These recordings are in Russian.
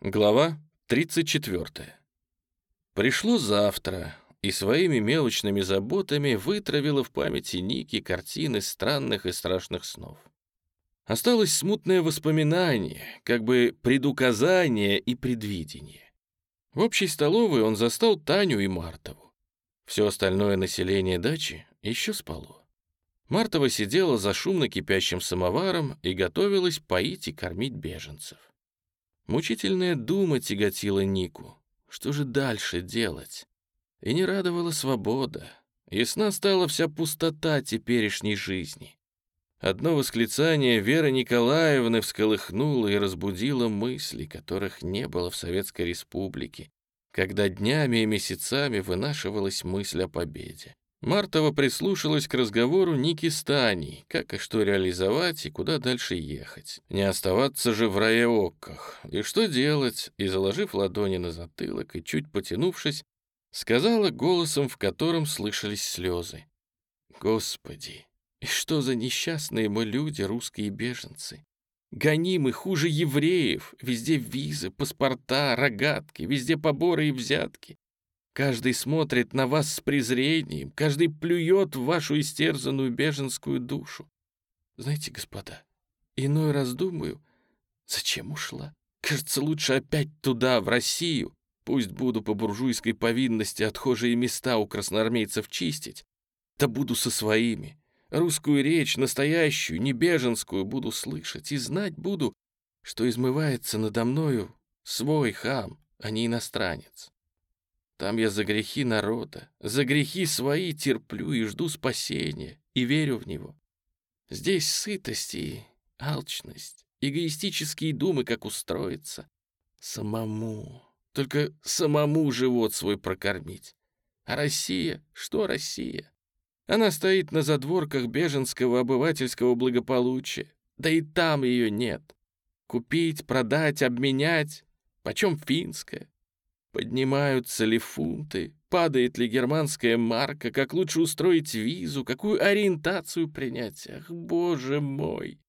Глава 34. Пришло завтра, и своими мелочными заботами вытравило в памяти Ники картины странных и страшных снов. Осталось смутное воспоминание, как бы предуказание и предвидение. В общей столовой он застал Таню и Мартову. Все остальное население дачи еще спало. Мартова сидела за шумно кипящим самоваром и готовилась поить и кормить беженцев. Мучительная дума тяготила Нику. Что же дальше делать? И не радовала свобода. Ясна стала вся пустота теперешней жизни. Одно восклицание Веры Николаевны всколыхнуло и разбудило мысли, которых не было в Советской Республике, когда днями и месяцами вынашивалась мысль о победе. Мартова прислушалась к разговору Ники с Таней, как и что реализовать и куда дальше ехать. Не оставаться же в раеокках. И что делать? И, заложив ладони на затылок и чуть потянувшись, сказала голосом, в котором слышались слезы. «Господи, и что за несчастные мы люди, русские беженцы? Гонимы хуже евреев, везде визы, паспорта, рогатки, везде поборы и взятки. Каждый смотрит на вас с презрением, каждый плюет в вашу истерзанную беженскую душу. Знаете, господа, иной раз думаю, зачем ушла? Кажется, лучше опять туда, в Россию. Пусть буду по буржуйской повинности отхожие места у красноармейцев чистить, да буду со своими. Русскую речь, настоящую, не беженскую, буду слышать и знать буду, что измывается надо мною свой хам, а не иностранец. Там я за грехи народа, за грехи свои терплю и жду спасения, и верю в него. Здесь сытость и алчность, эгоистические думы, как устроиться. Самому, только самому живот свой прокормить. А Россия? Что Россия? Она стоит на задворках беженского обывательского благополучия. Да и там ее нет. Купить, продать, обменять. Почем финская? Поднимаются ли фунты? Падает ли германская марка? Как лучше устроить визу? Какую ориентацию принять? Ах, боже мой!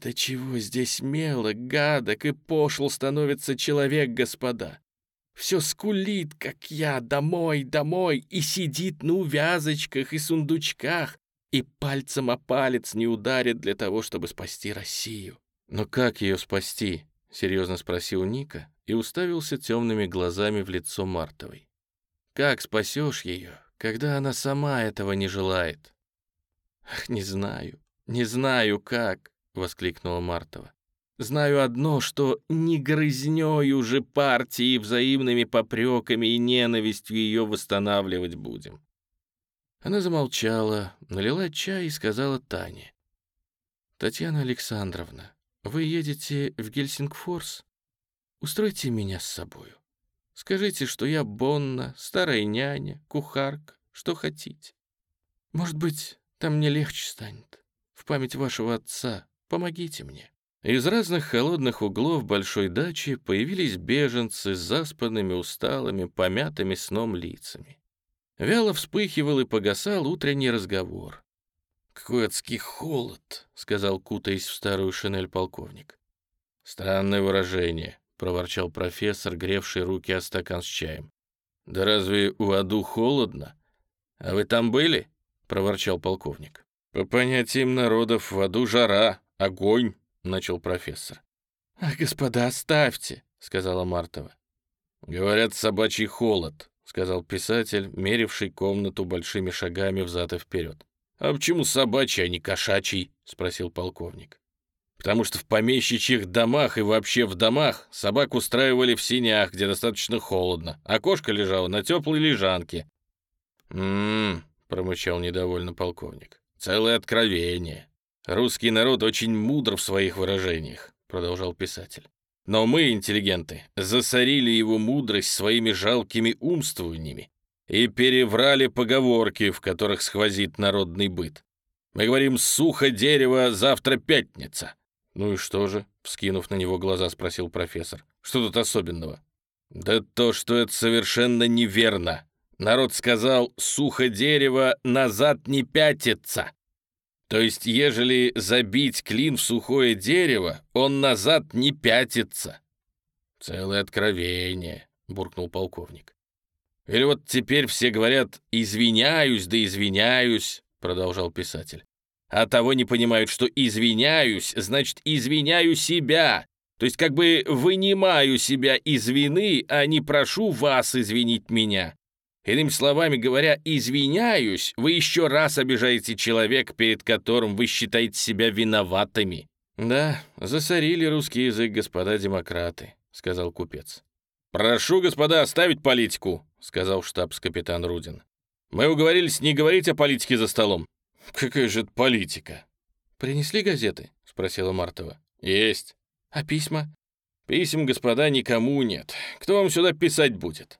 Да чего здесь мелок, гадок и пошел становится человек, господа? Все скулит, как я, домой, домой, и сидит на увязочках и сундучках, и пальцем о палец не ударит для того, чтобы спасти Россию. Но как ее спасти? Серьезно спросил Ника и уставился темными глазами в лицо Мартовой. «Как спасешь ее, когда она сама этого не желает?» «Ах, не знаю, не знаю как», — воскликнула Мартова. «Знаю одно, что не грызнёй уже партии взаимными попреками и ненавистью ее восстанавливать будем». Она замолчала, налила чай и сказала Тане. «Татьяна Александровна, вы едете в Гельсингфорс?» Устройте меня с собою. Скажите, что я Бонна, старая няня, кухарка, что хотите. Может быть, там мне легче станет. В память вашего отца помогите мне». Из разных холодных углов большой дачи появились беженцы с заспанными, усталыми, помятыми сном лицами. Вяло вспыхивал и погасал утренний разговор. «Какой адский холод!» — сказал, кутаясь в старую шинель полковник. «Странное выражение», — проворчал профессор, гревший руки о стакан с чаем. «Да разве в аду холодно? А вы там были?» — проворчал полковник. «По понятиям народов, в аду жара, огонь», — начал профессор. «Ах, господа, оставьте», — сказала Мартова. «Говорят, собачий холод», — сказал писатель, меривший комнату большими шагами взад и вперед. «А почему собачий, а не кошачий?» — спросил полковник потому что в помещичьих домах и вообще в домах собак устраивали в синях, где достаточно холодно, а кошка лежала на теплой лежанке. «М-м-м», промычал недовольно полковник, — «целое откровение. Русский народ очень мудр в своих выражениях», — продолжал писатель. «Но мы, интеллигенты, засорили его мудрость своими жалкими умствованиями и переврали поговорки, в которых сквозит народный быт. Мы говорим «сухо дерево, завтра пятница». «Ну и что же?» — вскинув на него глаза, спросил профессор. «Что тут особенного?» «Да то, что это совершенно неверно. Народ сказал, сухо дерево назад не пятится. То есть, ежели забить клин в сухое дерево, он назад не пятится». «Целое откровение», — буркнул полковник. «Или вот теперь все говорят «извиняюсь, да извиняюсь», — продолжал писатель. «А того не понимают, что «извиняюсь» значит «извиняю себя», то есть как бы вынимаю себя из вины, а не прошу вас извинить меня. Иными словами говоря, извиняюсь, вы еще раз обижаете человека, перед которым вы считаете себя виноватыми. Да, засорили русский язык господа демократы. — сказал купец. «Прошу, господа, оставить политику», — сказал штабс-капитан Рудин. «Мы уговорились не говорить о политике за столом». «Какая же это политика?» «Принесли газеты?» — спросила Мартова. «Есть». «А письма?» «Писем, господа, никому нет. Кто вам сюда писать будет?»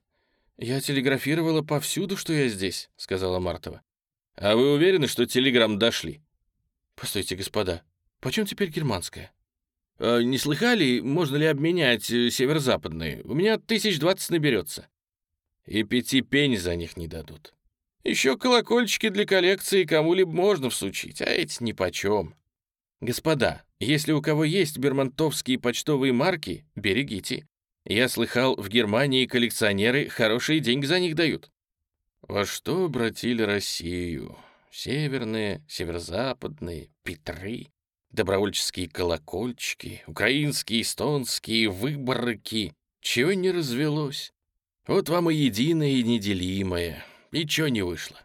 «Я телеграфировала повсюду, что я здесь», — сказала Мартова. «А вы уверены, что телеграмм дошли?» «Постойте, господа, почем теперь германская?» Э, «Не слыхали, можно ли обменять э, северо-западные? У меня тысяч двадцать наберется». «И пяти пень за них не дадут. Еще колокольчики для коллекции кому-либо можно всучить, а эти нипочем. Господа, если у кого есть бермонтовские почтовые марки, берегите. Я слыхал, в Германии коллекционеры хорошие деньги за них дают». Во что обратили Россию? Северные, северо-западные, Петры добровольческие колокольчики, украинские, эстонские, выборки. Чего не развелось? Вот вам и единое, и неделимое. И чё не вышло?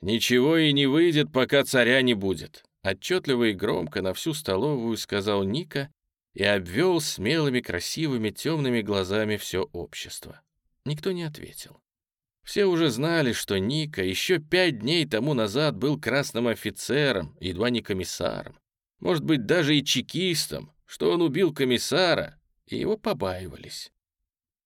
Ничего и не выйдет, пока царя не будет. Отчетливо и громко на всю столовую сказал Ника и обвел смелыми, красивыми, темными глазами все общество. Никто не ответил. Все уже знали, что Ника еще пять дней тому назад был красным офицером, едва не комиссаром может быть, даже и чекистом, что он убил комиссара, и его побаивались.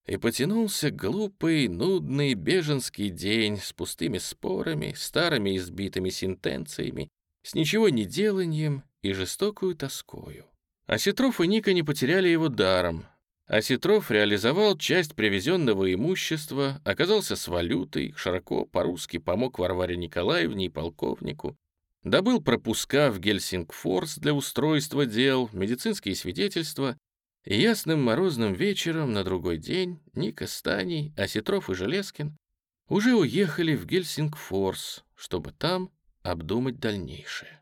И потянулся глупый, нудный беженский день с пустыми спорами, старыми избитыми сентенциями, с ничего не деланием и жестокую тоскою. Осетров и Ника не потеряли его даром. Осетров реализовал часть привезенного имущества, оказался с валютой, широко по-русски помог Варваре Николаевне и полковнику, добыл пропуска в Гельсингфорс для устройства дел, медицинские свидетельства, и ясным морозным вечером на другой день Ника Станий, Осетров и Железкин уже уехали в Гельсингфорс, чтобы там обдумать дальнейшее.